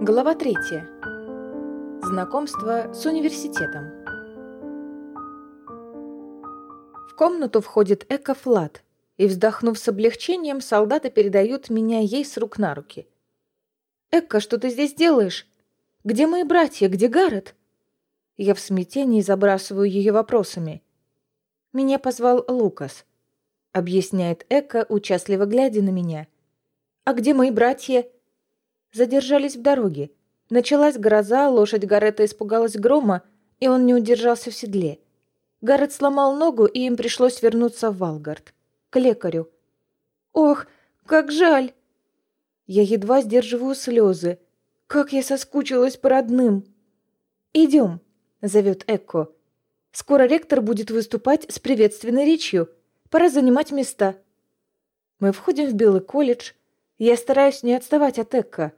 Глава третья. Знакомство с университетом. В комнату входит Эко Флат, и, вздохнув с облегчением, солдаты передают меня ей с рук на руки. «Экка, что ты здесь делаешь? Где мои братья? Где Гаррет?» Я в смятении забрасываю ее вопросами. «Меня позвал Лукас», — объясняет Эка, участливо глядя на меня. «А где мои братья?» Задержались в дороге. Началась гроза, лошадь Гаррета испугалась грома, и он не удержался в седле. Гаррет сломал ногу, и им пришлось вернуться в Валгард. К лекарю. «Ох, как жаль!» Я едва сдерживаю слезы. Как я соскучилась по родным. «Идем», — зовет Экко. «Скоро ректор будет выступать с приветственной речью. Пора занимать места». Мы входим в Белый колледж. Я стараюсь не отставать от Экко.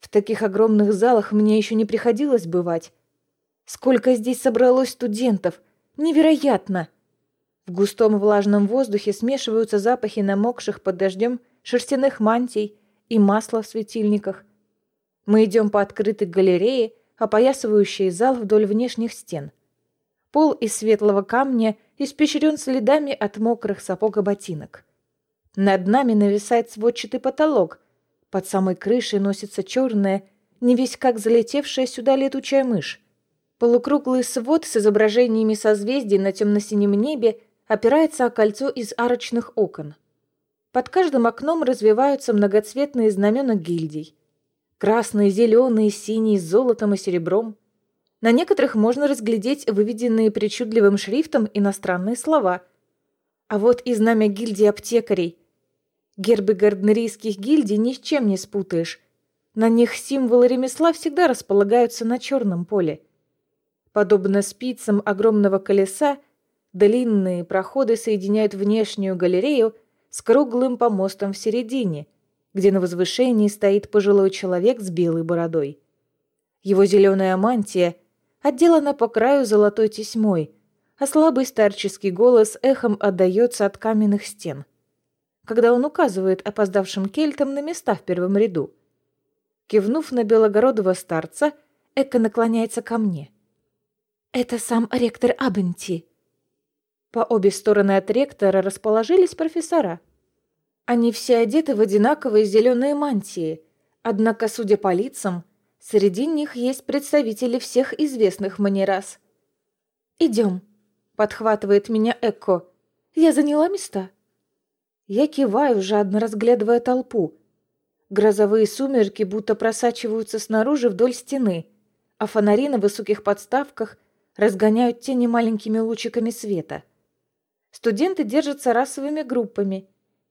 В таких огромных залах мне еще не приходилось бывать. Сколько здесь собралось студентов! Невероятно! В густом влажном воздухе смешиваются запахи намокших под дождем шерстяных мантий и масла в светильниках. Мы идем по открытой галерее, опоясывающей зал вдоль внешних стен. Пол из светлого камня испещрен следами от мокрых сапог и ботинок. Над нами нависает сводчатый потолок, под самой крышей носится черная, не весь как залетевшая сюда летучая мышь. Полукруглый свод с изображениями созвездий на темно-синем небе опирается о кольцо из арочных окон. Под каждым окном развиваются многоцветные знамена гильдий. Красные, зеленые, синие, с золотом и серебром. На некоторых можно разглядеть выведенные причудливым шрифтом иностранные слова. А вот и знамя гильдии аптекарей – Гербы гарднерийских гильдий ни с чем не спутаешь. На них символы ремесла всегда располагаются на черном поле. Подобно спицам огромного колеса, длинные проходы соединяют внешнюю галерею с круглым помостом в середине, где на возвышении стоит пожилой человек с белой бородой. Его зеленая мантия отделана по краю золотой тесьмой, а слабый старческий голос эхом отдается от каменных стен – когда он указывает опоздавшим кельтам на места в первом ряду. Кивнув на белогородого старца, Эка наклоняется ко мне. «Это сам ректор Абенти». По обе стороны от ректора расположились профессора. Они все одеты в одинаковые зеленые мантии, однако, судя по лицам, среди них есть представители всех известных мне рас. «Идем», — подхватывает меня Эко. «Я заняла места». Я киваю, жадно разглядывая толпу. Грозовые сумерки будто просачиваются снаружи вдоль стены, а фонари на высоких подставках разгоняют тени маленькими лучиками света. Студенты держатся расовыми группами.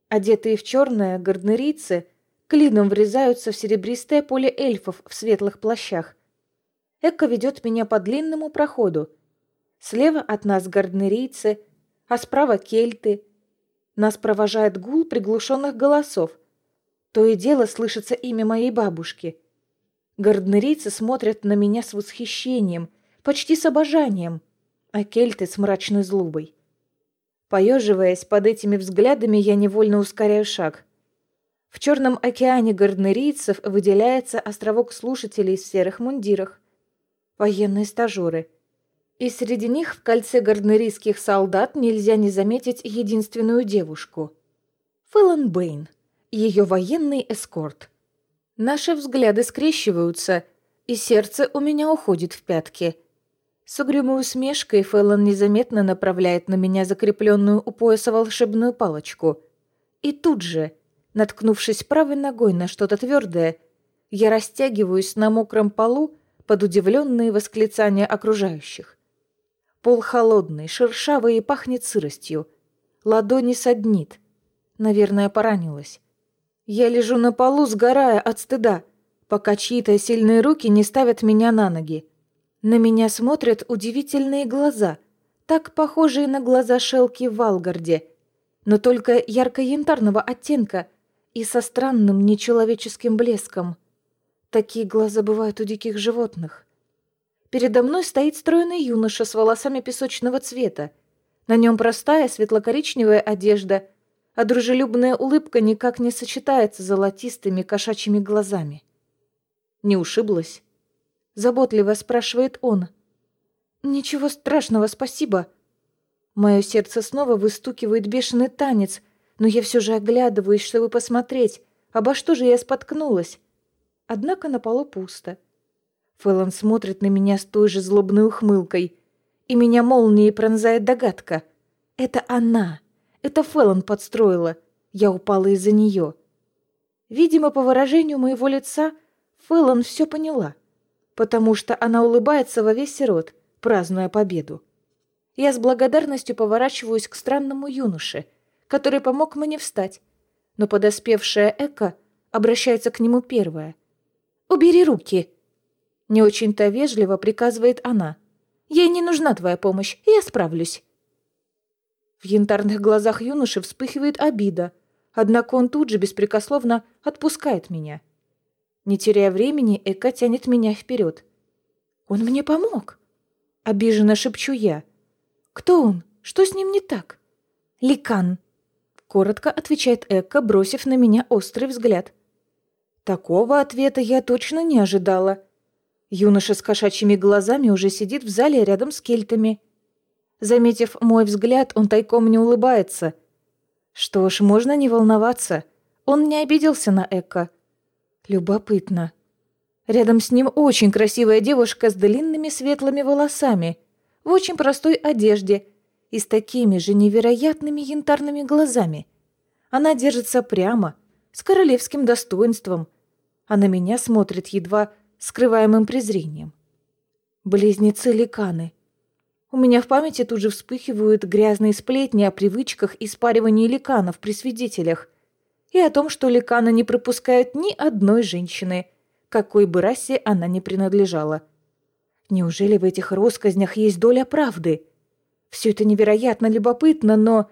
Одетые в черное, гарднерийцы клином врезаются в серебристое поле эльфов в светлых плащах. Эко ведет меня по длинному проходу. Слева от нас гарднерийцы, а справа кельты — нас провожает гул приглушенных голосов. То и дело слышится имя моей бабушки. Гарднерийцы смотрят на меня с восхищением, почти с обожанием, а кельты с мрачной злобой. Поеживаясь под этими взглядами, я невольно ускоряю шаг. В черном океане гарднерийцев выделяется островок слушателей в серых мундирах. Военные стажеры — и среди них в кольце гарднерийских солдат нельзя не заметить единственную девушку. Фэллон Бэйн, ее военный эскорт. Наши взгляды скрещиваются, и сердце у меня уходит в пятки. С угрюмой усмешкой Фэллон незаметно направляет на меня закрепленную у пояса волшебную палочку. И тут же, наткнувшись правой ногой на что-то твердое, я растягиваюсь на мокром полу под удивленные восклицания окружающих. Пол холодный, шершавый и пахнет сыростью. Ладони саднит. Наверное, поранилась. Я лежу на полу, сгорая от стыда, пока чьи-то сильные руки не ставят меня на ноги. На меня смотрят удивительные глаза, так похожие на глаза Шелки в Валгарде, но только ярко-янтарного оттенка и со странным нечеловеческим блеском. Такие глаза бывают у диких животных. Передо мной стоит стройный юноша с волосами песочного цвета. На нем простая светло-коричневая одежда, а дружелюбная улыбка никак не сочетается с золотистыми кошачьими глазами. Не ушиблась?» Заботливо спрашивает он. «Ничего страшного, спасибо». Мое сердце снова выстукивает бешеный танец, но я все же оглядываюсь, чтобы посмотреть, обо что же я споткнулась. Однако на полу пусто. Фэллон смотрит на меня с той же злобной ухмылкой, и меня молнией пронзает догадка. Это она. Это Фэллон подстроила. Я упала из-за нее. Видимо, по выражению моего лица, Фэллон все поняла, потому что она улыбается во весь рот, празднуя победу. Я с благодарностью поворачиваюсь к странному юноше, который помог мне встать, но подоспевшая Эка обращается к нему первая. «Убери руки!» Не очень-то вежливо приказывает она. «Ей не нужна твоя помощь, я справлюсь». В янтарных глазах юноши вспыхивает обида, однако он тут же беспрекословно отпускает меня. Не теряя времени, Эка тянет меня вперед. «Он мне помог!» Обиженно шепчу я. «Кто он? Что с ним не так?» «Ликан», — коротко отвечает Эка, бросив на меня острый взгляд. Такого ответа я точно не ожидала. Юноша с кошачьими глазами уже сидит в зале рядом с кельтами. Заметив мой взгляд, он тайком не улыбается. Что ж, можно не волноваться. Он не обиделся на Эка. Любопытно. Рядом с ним очень красивая девушка с длинными светлыми волосами, в очень простой одежде и с такими же невероятными янтарными глазами. Она держится прямо, с королевским достоинством, а на меня смотрит едва скрываемым презрением. Близнецы-ликаны. У меня в памяти тут же вспыхивают грязные сплетни о привычках и спаривании ликанов при свидетелях и о том, что ликаны не пропускают ни одной женщины, какой бы расе она ни принадлежала. Неужели в этих россказнях есть доля правды? Все это невероятно любопытно, но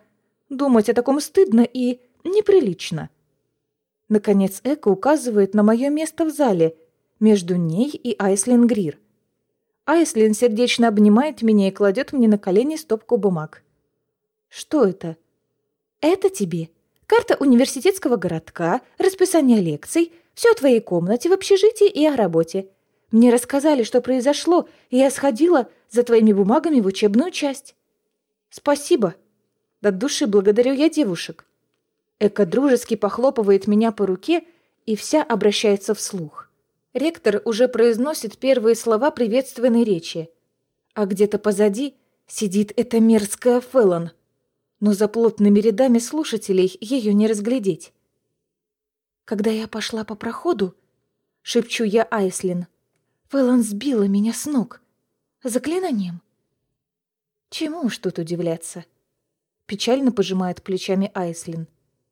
думать о таком стыдно и неприлично. Наконец Эко указывает на мое место в зале, между ней и Айслин Грир. Айслин сердечно обнимает меня и кладет мне на колени стопку бумаг. «Что это?» «Это тебе. Карта университетского городка, расписание лекций, все о твоей комнате в общежитии и о работе. Мне рассказали, что произошло, и я сходила за твоими бумагами в учебную часть». «Спасибо. От души благодарю я девушек». Эка дружески похлопывает меня по руке и вся обращается вслух. Ректор уже произносит первые слова приветственной речи. А где-то позади сидит эта мерзкая Феллон. Но за плотными рядами слушателей ее не разглядеть. Когда я пошла по проходу, шепчу я Айслин, Феллон сбила меня с ног. Заклинанием. Чему уж тут удивляться? Печально пожимает плечами Айслин.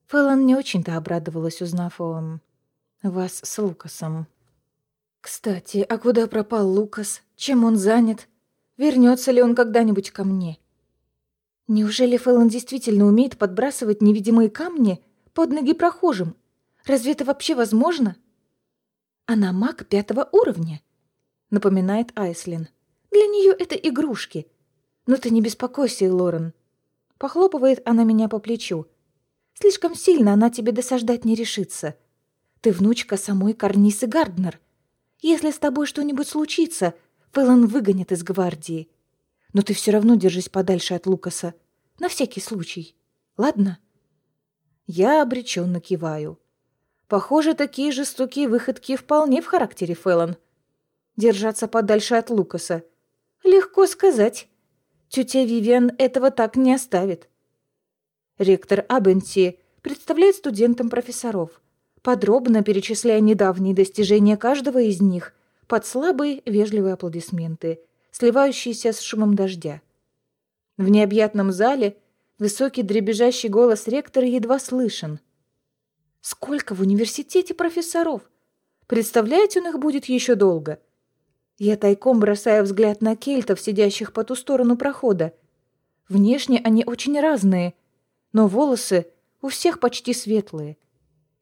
Феллон не очень-то обрадовалась, узнав о вас с Лукасом. Кстати, а куда пропал Лукас? Чем он занят? Вернется ли он когда-нибудь ко мне? Неужели Фэллон действительно умеет подбрасывать невидимые камни под ноги прохожим? Разве это вообще возможно? Она маг пятого уровня, напоминает Айслин. Для нее это игрушки. Но ты не беспокойся, Лорен. Похлопывает она меня по плечу. Слишком сильно она тебе досаждать не решится. Ты внучка самой Карнисы Гарднер — если с тобой что-нибудь случится, Фэллон выгонит из гвардии. Но ты все равно держись подальше от Лукаса. На всякий случай. Ладно?» Я обреченно киваю. Похоже, такие жестокие выходки вполне в характере Фэллон. Держаться подальше от Лукаса. Легко сказать. Тетя Вивиан этого так не оставит. Ректор Абенти представляет студентам профессоров подробно перечисляя недавние достижения каждого из них под слабые вежливые аплодисменты, сливающиеся с шумом дождя. В необъятном зале высокий дребезжащий голос ректора едва слышен. «Сколько в университете профессоров? Представляете, он их будет еще долго?» Я тайком бросаю взгляд на кельтов, сидящих по ту сторону прохода. Внешне они очень разные, но волосы у всех почти светлые —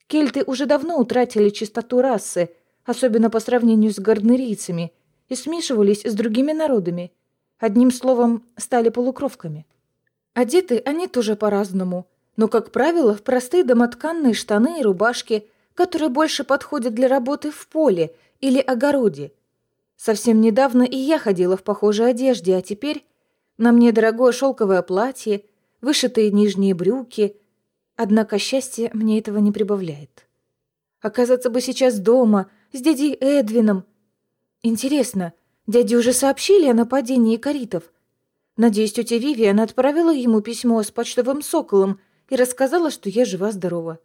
Кельты уже давно утратили чистоту расы, особенно по сравнению с гарднерийцами, и смешивались с другими народами. Одним словом, стали полукровками. Одеты они тоже по-разному, но, как правило, в простые домотканные штаны и рубашки, которые больше подходят для работы в поле или огороде. Совсем недавно и я ходила в похожей одежде, а теперь на мне дорогое шелковое платье, вышитые нижние брюки. Однако счастье мне этого не прибавляет. Оказаться бы сейчас дома, с дядей Эдвином. Интересно, дяде уже сообщили о нападении каритов? Надеюсь, тетя Вивиан отправила ему письмо с почтовым соколом и рассказала, что я жива-здорова.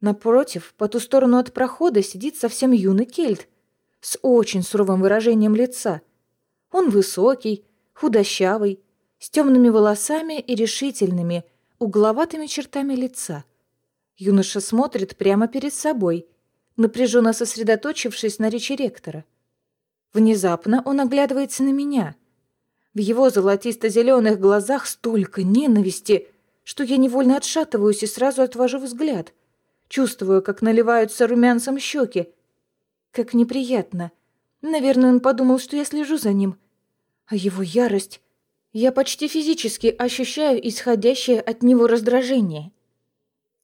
Напротив, по ту сторону от прохода сидит совсем юный кельт с очень суровым выражением лица. Он высокий, худощавый, с темными волосами и решительными, угловатыми чертами лица. Юноша смотрит прямо перед собой, напряженно сосредоточившись на речи ректора. Внезапно он оглядывается на меня. В его золотисто-зеленых глазах столько ненависти, что я невольно отшатываюсь и сразу отвожу взгляд. Чувствую, как наливаются румянцем щеки. Как неприятно. Наверное, он подумал, что я слежу за ним. А его ярость... Я почти физически ощущаю исходящее от него раздражение.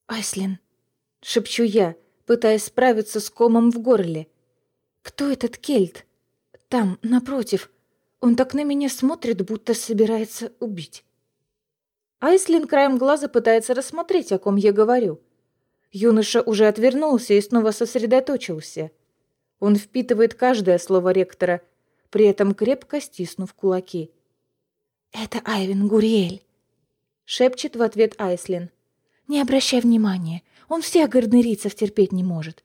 «Айслин», — шепчу я, пытаясь справиться с комом в горле. «Кто этот кельт? Там, напротив. Он так на меня смотрит, будто собирается убить». Айслин краем глаза пытается рассмотреть, о ком я говорю. Юноша уже отвернулся и снова сосредоточился. Он впитывает каждое слово ректора, при этом крепко стиснув кулаки. «Это Айвин Гуриэль», — шепчет в ответ Айслин. «Не обращай внимания, он всех горнерийцев терпеть не может».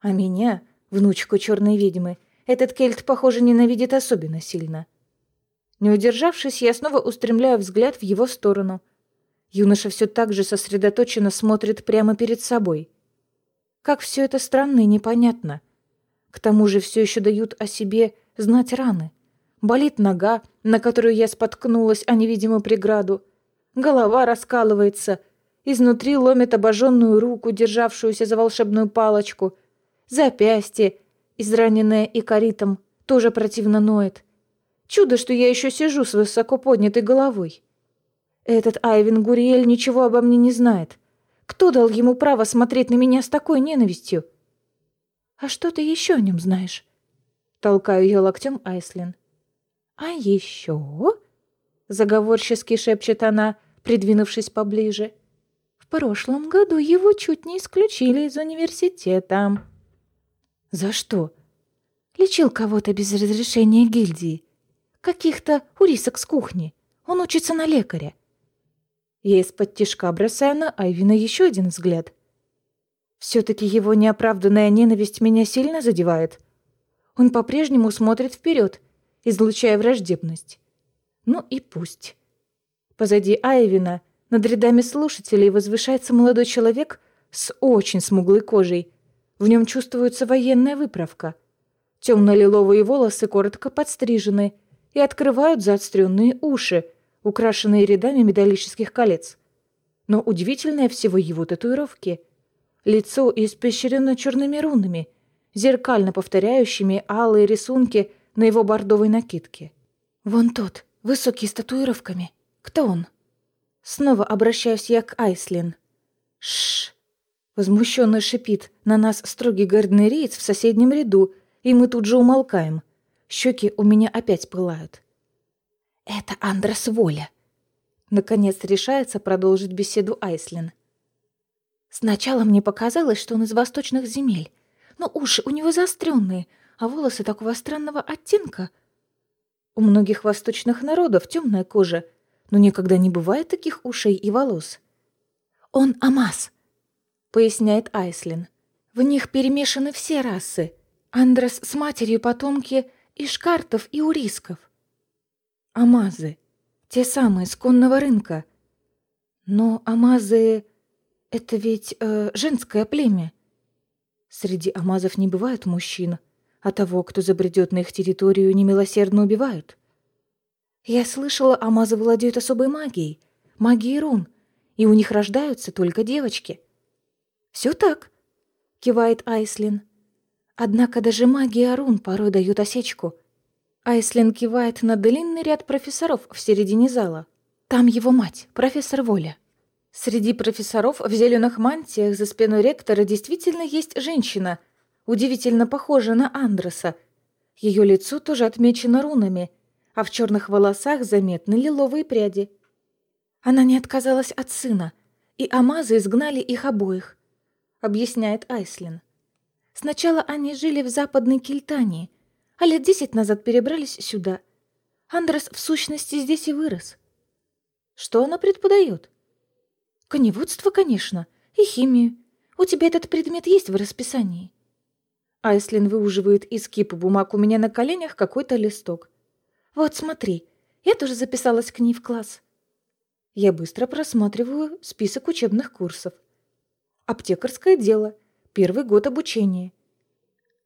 А меня, внучку черной ведьмы, этот кельт, похоже, ненавидит особенно сильно. Не удержавшись, я снова устремляю взгляд в его сторону — Юноша все так же сосредоточенно смотрит прямо перед собой. Как все это странно и непонятно. К тому же все еще дают о себе знать раны. Болит нога, на которую я споткнулась о невидимую преграду. Голова раскалывается. Изнутри ломит обожженную руку, державшуюся за волшебную палочку. Запястье, израненное икоритом, тоже противно ноет. Чудо, что я еще сижу с высоко поднятой головой. Этот Айвин Гуриэль ничего обо мне не знает. Кто дал ему право смотреть на меня с такой ненавистью? А что ты еще о нем знаешь? Толкаю ее локтем Айслин. А еще? Заговорчески шепчет она, придвинувшись поближе. В прошлом году его чуть не исключили из университета. За что? Лечил кого-то без разрешения гильдии. Каких-то урисок с кухни. Он учится на лекаря. Я из-под тишка бросаю на Айвина еще один взгляд. Все-таки его неоправданная ненависть меня сильно задевает. Он по-прежнему смотрит вперед, излучая враждебность. Ну и пусть. Позади Айвина, над рядами слушателей, возвышается молодой человек с очень смуглой кожей. В нем чувствуется военная выправка. Темно-лиловые волосы коротко подстрижены и открывают заостренные уши, украшенные рядами металлических колец. Но удивительное всего его татуировки. Лицо испещрено черными рунами, зеркально повторяющими алые рисунки на его бордовой накидке. «Вон тот, высокий с татуировками. Кто он?» Снова обращаюсь я к Айслин. Шш! Возмущенно шипит на нас строгий гарднериец в соседнем ряду, и мы тут же умолкаем. Щеки у меня опять пылают. «Это Андрес Воля!» Наконец решается продолжить беседу Айслин. Сначала мне показалось, что он из восточных земель, но уши у него заостренные, а волосы такого странного оттенка. У многих восточных народов темная кожа, но никогда не бывает таких ушей и волос. «Он Амаз», — поясняет Айслин. «В них перемешаны все расы. Андрес с матерью потомки ишкартов и урисков. Амазы. Те самые, с конного рынка. Но амазы — это ведь э, женское племя. Среди амазов не бывает мужчин, а того, кто забредет на их территорию, немилосердно убивают. Я слышала, амазы владеют особой магией, магией рун, и у них рождаются только девочки. «Все так», — кивает Айслин. «Однако даже магия рун порой дают осечку — Айслин кивает на длинный ряд профессоров в середине зала. Там его мать, профессор Воля. Среди профессоров в зеленых мантиях за спиной ректора действительно есть женщина. Удивительно похожа на Андреса. Ее лицо тоже отмечено рунами, а в черных волосах заметны лиловые пряди. Она не отказалась от сына, и Амазы изгнали их обоих, объясняет Айслин. Сначала они жили в Западной Кельтании, а лет десять назад перебрались сюда. Андрес в сущности здесь и вырос. Что она преподает? Коневодство, конечно, и химию. У тебя этот предмет есть в расписании. Айслин выуживает из кипа бумаг у меня на коленях какой-то листок. Вот смотри, я тоже записалась к ней в класс. Я быстро просматриваю список учебных курсов. Аптекарское дело. Первый год обучения.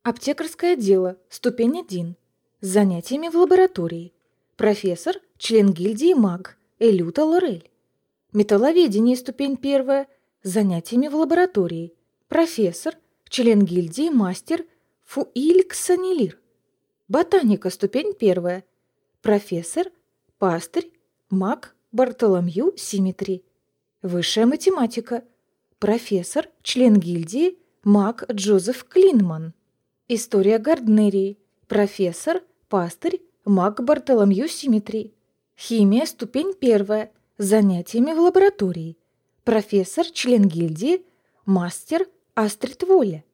Аптекарское дело. Ступень 1. С занятиями в лаборатории. Профессор, член гильдии маг. Элюта Лорель. Металловедение. Ступень 1. С занятиями в лаборатории. Профессор, член гильдии мастер Фуиль Ксанилир. Ботаника. Ступень 1. Профессор, пастырь, маг Бартоломью Симметри. Высшая математика. Профессор, член гильдии, маг Джозеф Клинман. История Гарднерии. Профессор, пастырь, маг Бартоломью Симметри. Химия, ступень первая. Занятиями в лаборатории. Профессор, член гильдии, мастер Астрид Воля.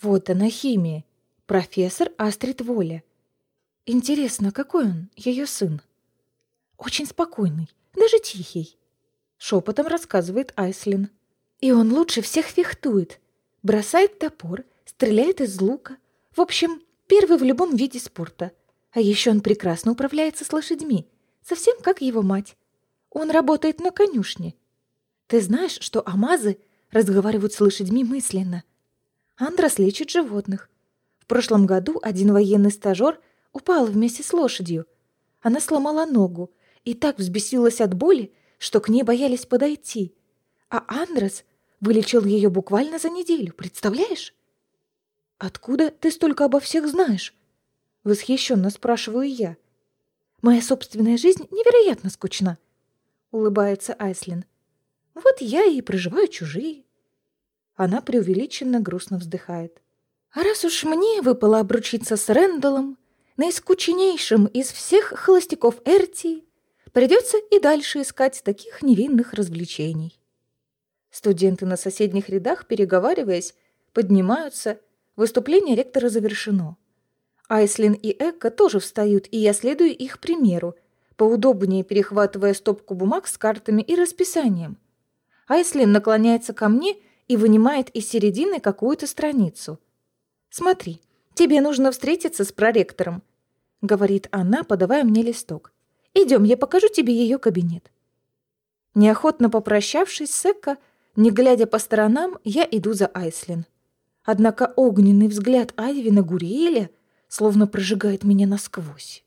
Вот она химия. Профессор Астрид Воля. Интересно, какой он, ее сын? Очень спокойный, даже тихий. Шепотом рассказывает Айслин. И он лучше всех фехтует. Бросает топор, стреляет из лука. В общем, первый в любом виде спорта. А еще он прекрасно управляется с лошадьми. Совсем как его мать. Он работает на конюшне. Ты знаешь, что амазы разговаривают с лошадьми мысленно? Андрос лечит животных. В прошлом году один военный стажер упал вместе с лошадью. Она сломала ногу, и так взбесилась от боли, что к ней боялись подойти. А Андрес вылечил ее буквально за неделю, представляешь? «Откуда ты столько обо всех знаешь?» — восхищенно спрашиваю я. «Моя собственная жизнь невероятно скучна», — улыбается Айслин. «Вот я и проживаю чужие». Она преувеличенно грустно вздыхает. «А раз уж мне выпало обручиться с Рэндаллом, наискучнейшим из всех холостяков Эртии, Придется и дальше искать таких невинных развлечений. Студенты на соседних рядах, переговариваясь, поднимаются. Выступление ректора завершено. Айслин и Экка тоже встают, и я следую их примеру, поудобнее перехватывая стопку бумаг с картами и расписанием. Айслин наклоняется ко мне и вынимает из середины какую-то страницу. «Смотри, тебе нужно встретиться с проректором», — говорит она, подавая мне листок. Идем, я покажу тебе ее кабинет». Неохотно попрощавшись с Экко, не глядя по сторонам, я иду за Айслин. Однако огненный взгляд Айви на Гуриэля словно прожигает меня насквозь.